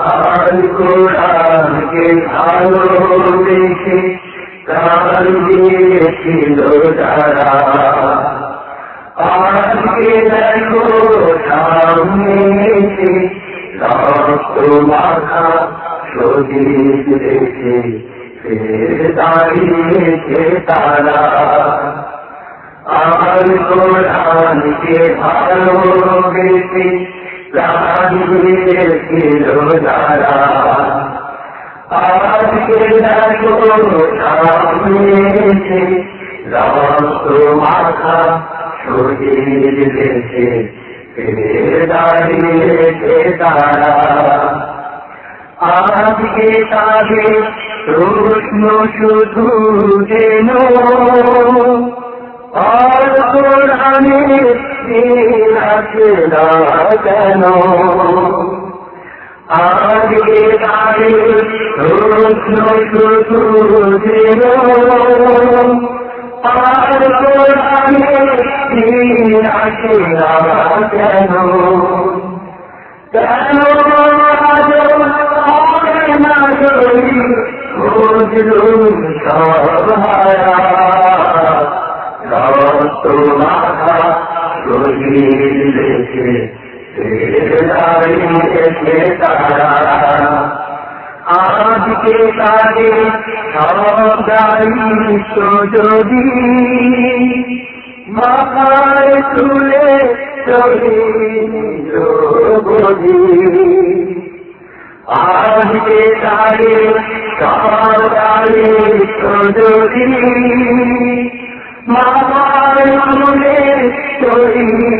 আর কোরআনকে ভালোবেসে প্রাণ দিয়েছিল যারা আজকে দেখো সামনে এসে রক্ত মাথা শহীদ রেখে ফের দাঁড়িয়েছে তারা আর কোরআনকে দিয়েছিল যারা আজকে দেখো সামনে এসে রক্ত মাথা শহীদ দেশে দাঁড়িয়েছে তারা আজকে তাদের প্রশ্ন শুধু যেন আর কোরআনে আছে না কেন? আজকে তাদের প্রশ্ন শুধু আর কোরআনে আছে না কেন? কেন আজ হয় না করি? বুঝলুম সব হারা রক্ত মাথা তারা আজকে তাদের সব দায়িত্ব যদি মাথায় তুলে আজকে তাদের সব দায়িত্ব যদি মাথায় তুলে চলি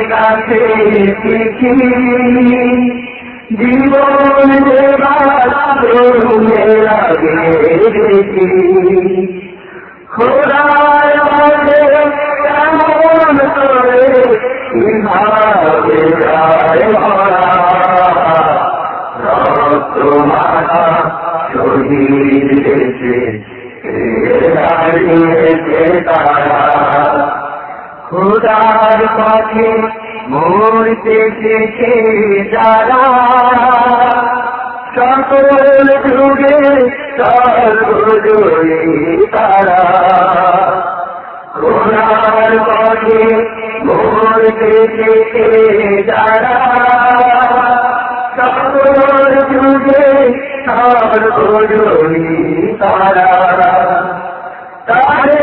কাছে শিখি জীবন দেখি। খোদায় কেমন করে কীভাবে যায় ভরা মাথা শহীদ তারা খোদার পথে মরতে শেষে যারা সকল যুগে সর্বজয়ী তারা। খোদার পথে মরতে শেষে যারা সকল যুগে সর্বজয়ী তারা। তারা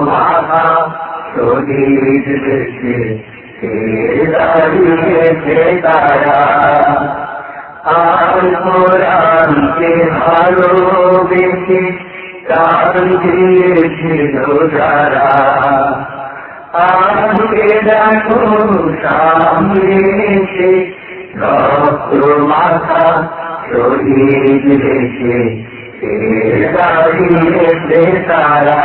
মাথা শরীর দেখে দাঁড়িয়েছে তারা আর কোরআনকে ভালোবেসে কান দিয়েছিল যারা। আজকে দেখো সামনে এসে রক্ত মাথা দাঁড়িয়েছে তারা